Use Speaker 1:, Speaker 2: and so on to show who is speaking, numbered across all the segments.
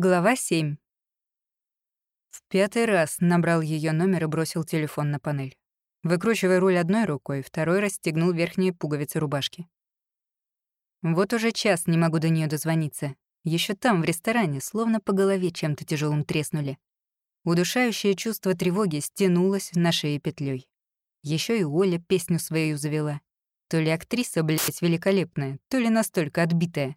Speaker 1: Глава 7. В пятый раз набрал ее номер и бросил телефон на панель. Выкручивая руль одной рукой, второй расстегнул верхние пуговицы рубашки. Вот уже час не могу до нее дозвониться. Еще там, в ресторане, словно по голове чем-то тяжелым треснули. Удушающее чувство тревоги стянулось на шее петлей. Еще и Оля песню свою завела. То ли актриса, блядь, великолепная, то ли настолько отбитая.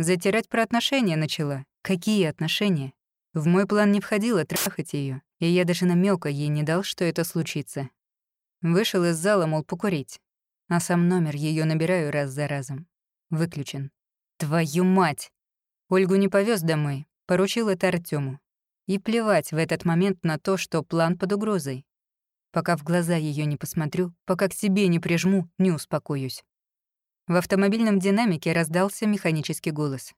Speaker 1: Затирать про отношения начала, Какие отношения? В мой план не входило трахать ее, и я даже намека ей не дал, что это случится. Вышел из зала, мол, покурить. А сам номер ее набираю раз за разом. Выключен. Твою мать! Ольгу не повез домой, поручил это Артему. И плевать в этот момент на то, что план под угрозой. Пока в глаза ее не посмотрю, пока к себе не прижму, не успокоюсь. В автомобильном динамике раздался механический голос.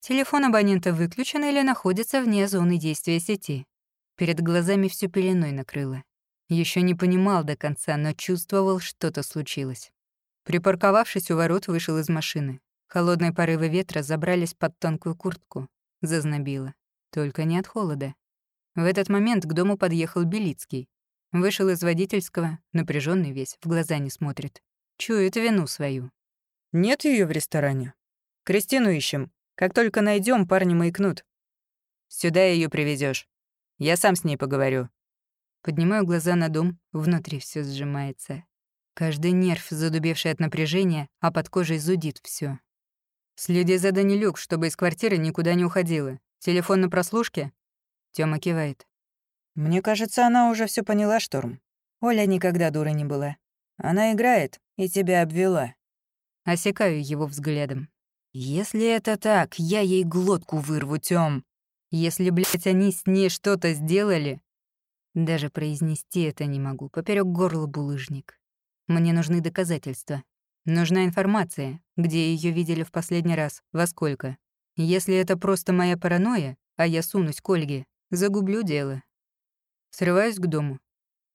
Speaker 1: Телефон абонента выключен или находится вне зоны действия сети. Перед глазами всю пеленой накрыло. Еще не понимал до конца, но чувствовал, что-то случилось. Припарковавшись у ворот, вышел из машины. Холодные порывы ветра забрались под тонкую куртку. Зазнобило. Только не от холода. В этот момент к дому подъехал Белицкий. Вышел из водительского, напряженный весь, в глаза не смотрит. Чует вину свою.
Speaker 2: «Нет ее в ресторане. Кристину ищем. Как только найдем, парни маякнут. Сюда ее привезешь. Я сам с ней поговорю.
Speaker 1: Поднимаю глаза на дом, внутри все сжимается. Каждый нерв, задубевший от напряжения, а под кожей зудит все. Следи за Данилюк, чтобы из квартиры никуда не уходила. Телефон на прослушке? Тёма кивает.
Speaker 2: Мне кажется, она уже все поняла, Шторм. Оля никогда дурой не была. Она играет и тебя обвела.
Speaker 1: Осекаю его взглядом.
Speaker 2: Если это так, я ей глотку вырву, Тём.
Speaker 1: Если, блядь, они с ней что-то сделали... Даже произнести это не могу. Поперек горла булыжник. Мне нужны доказательства. Нужна информация, где ее видели в последний раз, во сколько. Если это просто моя паранойя, а я сунусь к Ольге, загублю дело. Срываюсь к дому.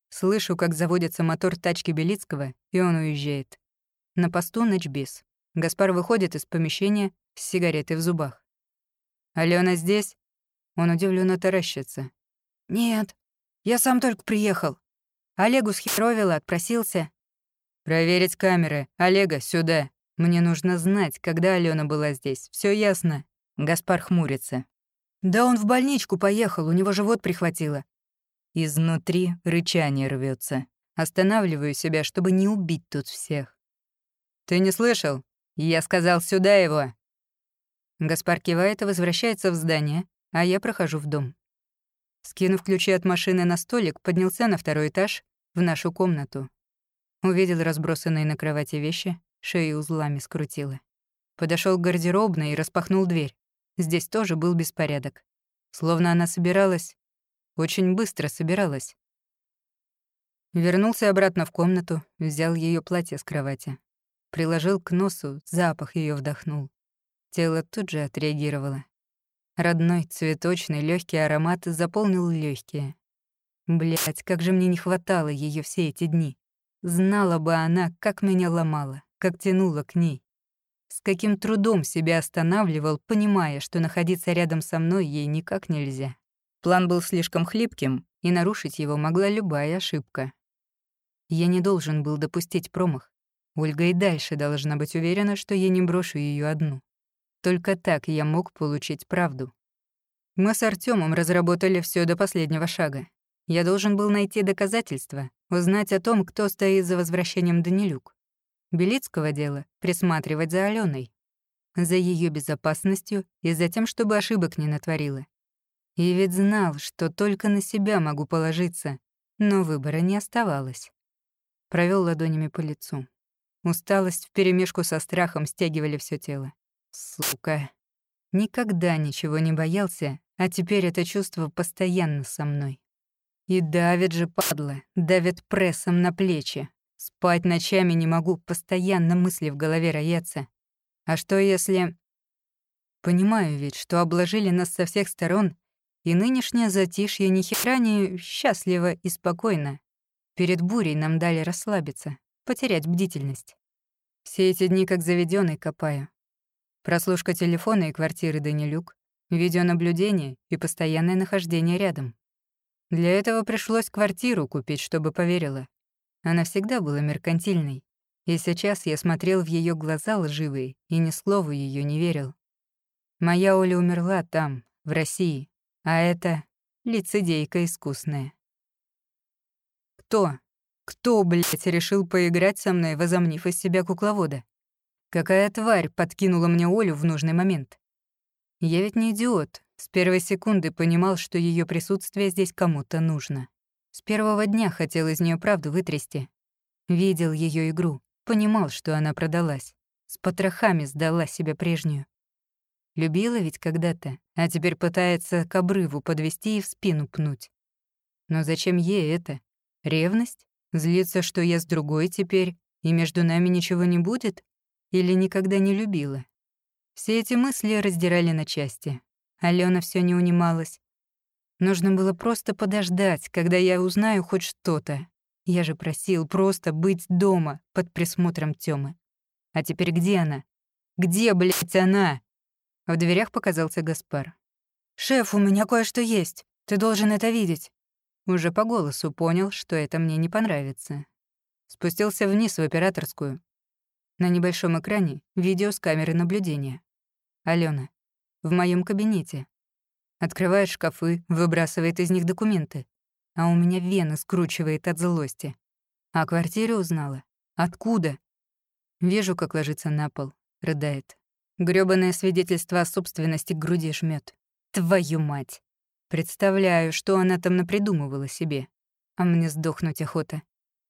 Speaker 1: Слышу, как заводится мотор тачки Белицкого, и он уезжает. На посту ночбес. Гаспар выходит из помещения с сигаретой в зубах. «Алена здесь?» Он удивленно таращится.
Speaker 2: «Нет, я сам только приехал. Олегу схеровила, отпросился».
Speaker 1: «Проверить камеры. Олега, сюда. Мне нужно знать, когда Алена была здесь. Все ясно?» Гаспар хмурится.
Speaker 2: «Да он в больничку поехал, у него живот прихватило».
Speaker 1: Изнутри рычание рвется. Останавливаю себя, чтобы не убить тут всех. «Ты не слышал? «Я сказал сюда его!» Гаспар кивает и возвращается в здание, а я прохожу в дом. Скинув ключи от машины на столик, поднялся на второй этаж, в нашу комнату. Увидел разбросанные на кровати вещи, шею узлами скрутила. Подошел к гардеробной и распахнул дверь. Здесь тоже был беспорядок. Словно она собиралась... Очень быстро собиралась. Вернулся обратно в комнату, взял ее платье с кровати. Приложил к носу, запах ее вдохнул. Тело тут же отреагировало. Родной, цветочный, легкий аромат заполнил легкие. Блять, как же мне не хватало ее все эти дни. Знала бы она, как меня ломала, как тянула к ней. С каким трудом себя останавливал, понимая, что находиться рядом со мной ей никак нельзя. План был слишком хлипким, и нарушить его могла любая ошибка. Я не должен был допустить промах. Ольга и дальше должна быть уверена, что я не брошу ее одну. Только так я мог получить правду. Мы с Артемом разработали все до последнего шага. Я должен был найти доказательства, узнать о том, кто стоит за возвращением Данилюк. Белицкого дела — присматривать за Аленой, за ее безопасностью и за тем, чтобы ошибок не натворила. И ведь знал, что только на себя могу положиться, но выбора не оставалось. Провел ладонями по лицу. Усталость вперемешку со страхом стягивали все тело. Сука. Никогда ничего не боялся, а теперь это чувство постоянно со мной. И давит же, падла, давит прессом на плечи. Спать ночами не могу, постоянно мысли в голове роятся. А что если... Понимаю ведь, что обложили нас со всех сторон, и нынешнее затишье ни хера не счастливо и спокойно. Перед бурей нам дали расслабиться потерять бдительность. Все эти дни как заведенный копаю. Прослушка телефона и квартиры Данилюк, видеонаблюдение и постоянное нахождение рядом. Для этого пришлось квартиру купить, чтобы поверила. Она всегда была меркантильной, и сейчас я смотрел в ее глаза лживые и ни слову ее не верил. Моя Оля умерла там, в России, а это лицедейка искусная. Кто? Кто, блядь, решил поиграть со мной, возомнив из себя кукловода? Какая тварь подкинула мне Олю в нужный момент? Я ведь не идиот. С первой секунды понимал, что ее присутствие здесь кому-то нужно. С первого дня хотел из нее правду вытрясти. Видел ее игру, понимал, что она продалась. С потрохами сдала себя прежнюю. Любила ведь когда-то, а теперь пытается к обрыву подвести и в спину пнуть. Но зачем ей это? Ревность? Злиться, что я с другой теперь, и между нами ничего не будет? Или никогда не любила? Все эти мысли раздирали на части. Алена все не унималась. Нужно было просто подождать, когда я узнаю хоть что-то. Я же просил просто быть дома под присмотром Тёмы. А теперь где она? Где, блядь, она? В дверях показался Гаспар. «Шеф, у меня кое-что есть. Ты должен это видеть». Уже по голосу понял, что это мне не понравится. Спустился вниз в операторскую. На небольшом экране видео с камеры наблюдения. Алена. В моем кабинете. Открывает шкафы, выбрасывает из них документы. А у меня вены скручивает от злости. А квартиру узнала. Откуда? Вижу, как ложится на пол. Рыдает. Грёбаное свидетельство о собственности к груди жмёт. Твою мать! Представляю, что она там напридумывала себе. А мне сдохнуть охота.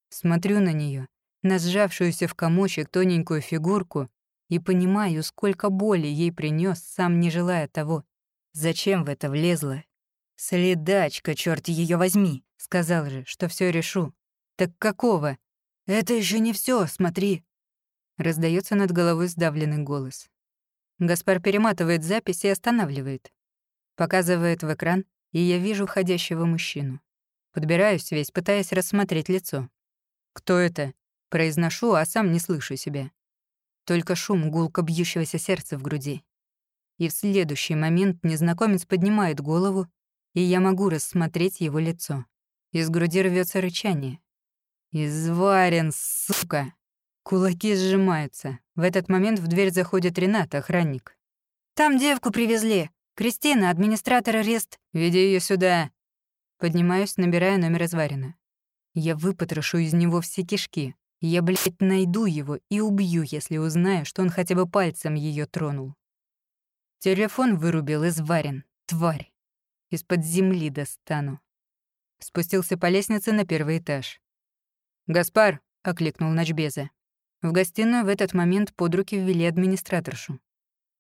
Speaker 1: Смотрю на неё, на сжавшуюся в комочек тоненькую фигурку и понимаю, сколько боли ей принес, сам не желая того. Зачем в это влезла? Следачка, черт ее возьми, сказал же, что все решу. Так какого? Это еще не все, смотри. Раздается над головой сдавленный голос. Гаспар перематывает запись и останавливает. Показывает в экран, и я вижу входящего мужчину. Подбираюсь весь, пытаясь рассмотреть лицо. «Кто это?» Произношу, а сам не слышу себя. Только шум гулко бьющегося сердца в груди. И в следующий момент незнакомец поднимает голову, и я могу рассмотреть его лицо. Из груди рвется рычание. «Изварен, сука!» Кулаки сжимаются. В этот момент в дверь заходит Ренат, охранник. «Там девку привезли. Кристина, администратор арест. Веди ее сюда». Поднимаюсь, набирая номер Изварина. Я выпотрошу из него все кишки. Я, блядь, найду его и убью, если узнаю, что он хотя бы пальцем ее тронул. Телефон вырубил изварен, тварь. Из-под земли достану. Спустился по лестнице на первый этаж. «Гаспар!» — окликнул Ночбеза. В гостиную в этот момент под руки ввели администраторшу.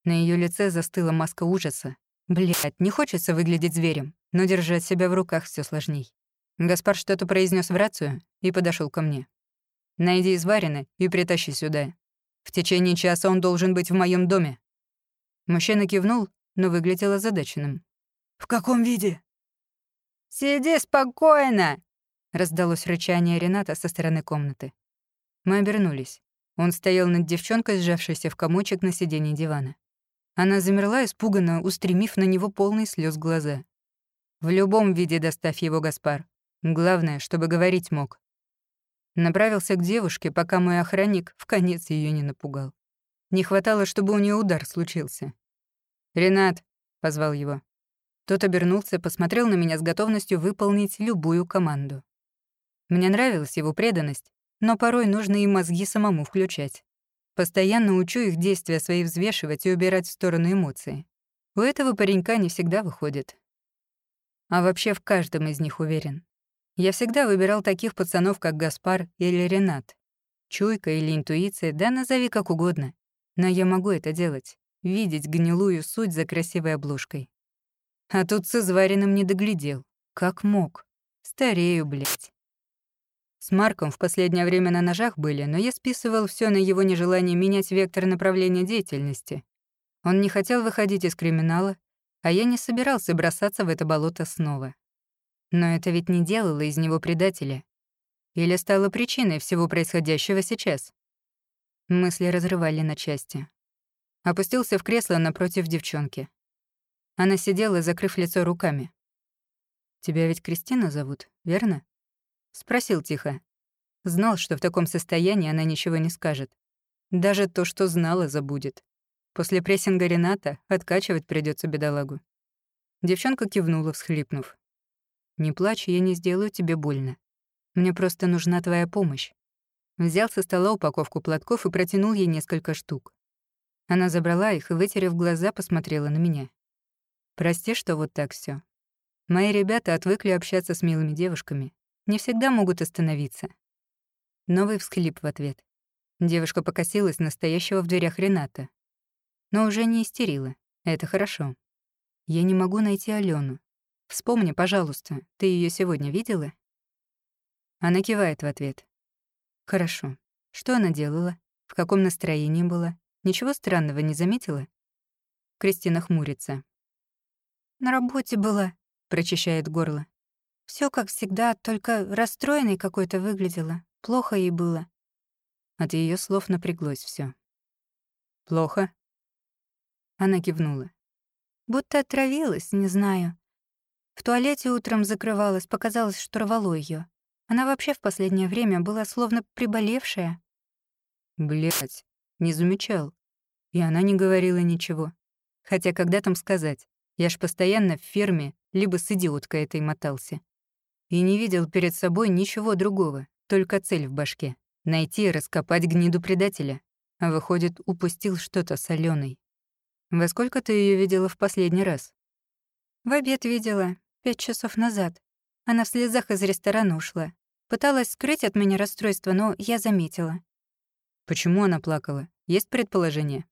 Speaker 1: На ее лице застыла маска ужаса. Блядь, не хочется выглядеть зверем, но держать себя в руках все сложней. Гаспар что-то произнес в рацию и подошел ко мне. Найди изварины и притащи сюда. В течение часа он должен быть в моем доме». Мужчина кивнул, но выглядел озадаченным. «В каком виде?» «Сиди спокойно!» — раздалось рычание Рената со стороны комнаты. Мы обернулись. Он стоял над девчонкой, сжавшейся в комочек на сиденье дивана. Она замерла, испуганно, устремив на него полный слез глаза. «В любом виде доставь его, Гаспар. Главное, чтобы говорить мог». Направился к девушке, пока мой охранник в конец ее не напугал. Не хватало, чтобы у нее удар случился. «Ренат», — позвал его. Тот обернулся, посмотрел на меня с готовностью выполнить любую команду. Мне нравилась его преданность, но порой нужно и мозги самому включать. Постоянно учу их действия свои взвешивать и убирать в сторону эмоции. У этого паренька не всегда выходит. А вообще в каждом из них уверен. Я всегда выбирал таких пацанов, как Гаспар или Ренат. Чуйка или интуиция, да назови как угодно. Но я могу это делать. Видеть гнилую суть за красивой обложкой. А тут с изваренным не доглядел. Как мог. Старею, блядь. С Марком в последнее время на ножах были, но я списывал все на его нежелание менять вектор направления деятельности. Он не хотел выходить из криминала, а я не собирался бросаться в это болото снова. Но это ведь не делало из него предателя. Или стало причиной всего происходящего сейчас? Мысли разрывали на части. Опустился в кресло напротив девчонки. Она сидела, закрыв лицо руками. «Тебя ведь Кристина зовут, верно?» Спросил тихо. Знал, что в таком состоянии она ничего не скажет. Даже то, что знала, забудет. После прессинга Рената откачивать придется бедолагу. Девчонка кивнула, всхлипнув. «Не плачь, я не сделаю тебе больно. Мне просто нужна твоя помощь». Взял со стола упаковку платков и протянул ей несколько штук. Она забрала их и, вытерев глаза, посмотрела на меня. «Прости, что вот так все. Мои ребята отвыкли общаться с милыми девушками. Не всегда могут остановиться». Новый всхлип в ответ. Девушка покосилась настоящего в дверях Рената. Но уже не истерила. Это хорошо. Я не могу найти Алену. Вспомни, пожалуйста, ты ее сегодня видела? Она кивает в ответ. Хорошо. Что она делала? В каком настроении была? Ничего странного не заметила? Кристина хмурится. На работе была, прочищает горло. Все как всегда, только расстроенной какой-то выглядела. Плохо ей было. От ее слов напряглось все. Плохо? Она кивнула. Будто отравилась, не знаю. В туалете утром закрывалась, показалось, что рвало ее. Она вообще в последнее время была словно приболевшая. Блять, не замечал. И она не говорила ничего. Хотя когда там сказать? Я ж постоянно в ферме, либо с идиоткой этой мотался. И не видел перед собой ничего другого, только цель в башке — найти и раскопать гниду предателя. А выходит, упустил что-то соленой. Во сколько ты ее видела в последний раз? В обед видела, пять часов назад. Она в слезах из ресторана ушла. Пыталась скрыть от меня расстройство, но я заметила. Почему она плакала? Есть предположение?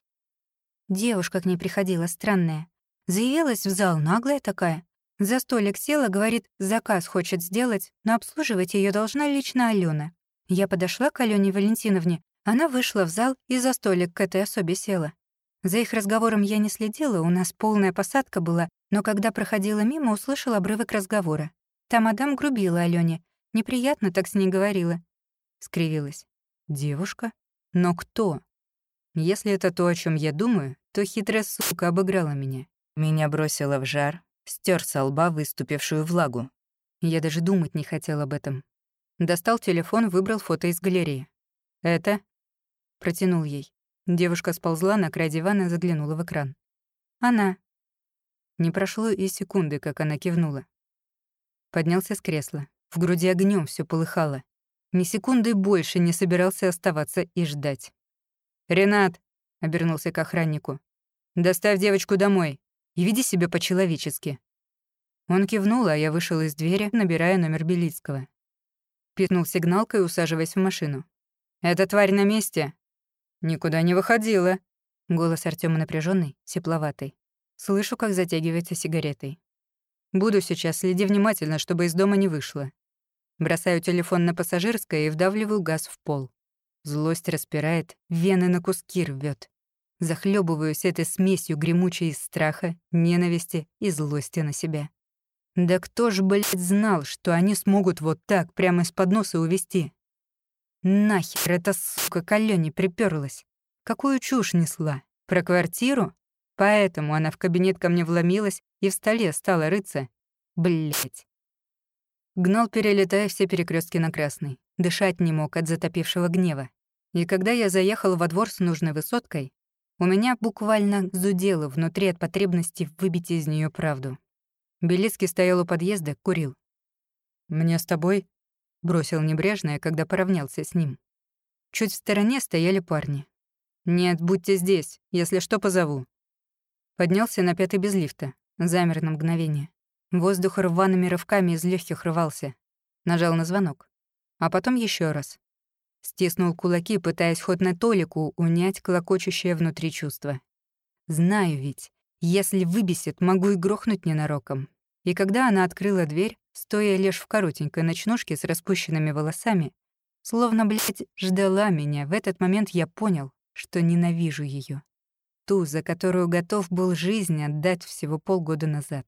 Speaker 1: Девушка к ней приходила, странная. Заявилась в зал, наглая такая. За столик села, говорит, заказ хочет сделать, но обслуживать ее должна лично Алена. Я подошла к Алене Валентиновне, она вышла в зал и за столик к этой особе села. За их разговором я не следила, у нас полная посадка была, но когда проходила мимо, услышала обрывок разговора. Там мадам грубила Алене, неприятно так с ней говорила. Скривилась. «Девушка? Но кто?» Если это то, о чем я думаю, то хитрая сука обыграла меня. Меня бросила в жар, стер со лба выступившую влагу. Я даже думать не хотел об этом. Достал телефон, выбрал фото из галереи. «Это?» Протянул ей. Девушка сползла на край дивана, заглянула в экран. «Она». Не прошло и секунды, как она кивнула. Поднялся с кресла. В груди огнем все полыхало. Ни секунды больше не собирался оставаться и ждать. «Ренат!» — обернулся к охраннику. «Доставь девочку домой и веди себя по-человечески». Он кивнул, а я вышел из двери, набирая номер Белицкого. Пикнул сигналкой, усаживаясь в машину. «Эта тварь на месте?» «Никуда не выходила». Голос Артема напряженный, тепловатый. Слышу, как затягивается сигаретой. «Буду сейчас, следи внимательно, чтобы из дома не вышло». Бросаю телефон на пассажирское и вдавливаю газ в пол. Злость распирает, вены на куски рвет. Захлебываюсь этой смесью гремучей из страха, ненависти и злости на себя. Да кто ж, блядь, знал, что они смогут вот так прямо из-под носа увести? Нахер эта сука к Алёне припёрлась. Какую чушь несла? Про квартиру? Поэтому она в кабинет ко мне вломилась и в столе стала рыться. Блять. Гнал, перелетая все перекрестки на красный. Дышать не мог от затопившего гнева. И когда я заехал во двор с нужной высоткой, у меня буквально зудело внутри от потребности выбить из нее правду. Белицкий стоял у подъезда, курил. «Мне с тобой?» — бросил небрежное, когда поравнялся с ним. Чуть в стороне стояли парни. «Нет, будьте здесь, если что, позову». Поднялся на пятый без лифта, замер на мгновение. Воздух рваными рывками из легких рвался. Нажал на звонок. А потом еще раз. Стиснул кулаки, пытаясь хоть на толику унять клокочущее внутри чувство. Знаю ведь, если выбесит, могу и грохнуть ненароком. И когда она открыла дверь, стоя лишь в коротенькой ночнушке с распущенными волосами, словно, блядь, ждала меня, в этот момент я понял, что ненавижу ее, Ту, за которую готов был жизнь отдать всего полгода назад.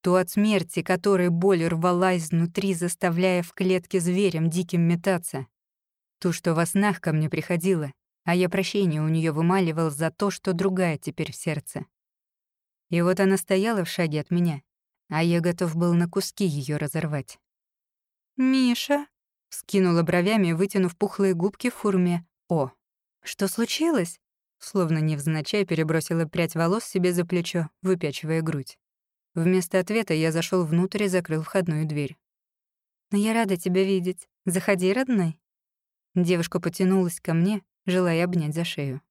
Speaker 1: Ту от смерти, которой боль рвала изнутри, заставляя в клетке зверем диким метаться. Ту, что во снах ко мне приходила, а я прощение у нее вымаливал за то, что другая теперь в сердце. И вот она стояла в шаге от меня, а я готов был на куски ее разорвать. «Миша?» — скинула бровями, вытянув пухлые губки в форме «О». «Что случилось?» Словно невзначай перебросила прядь волос себе за плечо, выпячивая грудь. Вместо ответа я зашел внутрь и закрыл входную дверь. «Но я рада тебя видеть. Заходи, родной». Девушка потянулась ко мне, желая обнять за шею.